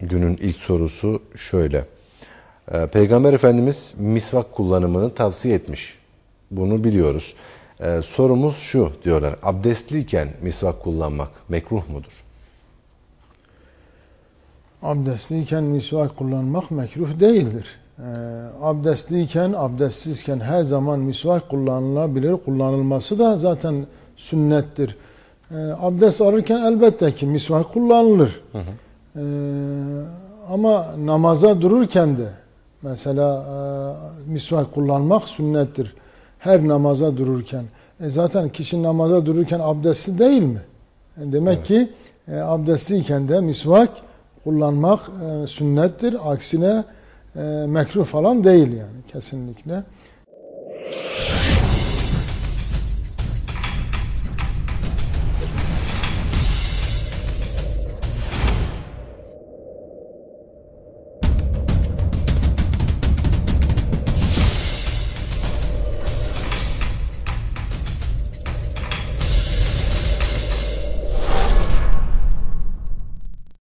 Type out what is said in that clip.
Günün ilk sorusu şöyle. Ee, Peygamber Efendimiz misvak kullanımını tavsiye etmiş. Bunu biliyoruz. Ee, sorumuz şu diyorlar. Abdestliyken misvak kullanmak mekruh mudur? Abdestliyken misvak kullanmak mekruh değildir. Ee, abdestliyken, abdestsizken her zaman misvak kullanılabilir. Kullanılması da zaten sünnettir. Ee, abdest alırken elbette ki misvak kullanılır. Hı hı. Ee, ama namaza dururken de mesela e, misvak kullanmak sünnettir. Her namaza dururken. E zaten kişi namaza dururken abdestli değil mi? Yani demek evet. ki e, abdestliyken de misvak kullanmak e, sünnettir. Aksine e, mekruh falan değil yani kesinlikle.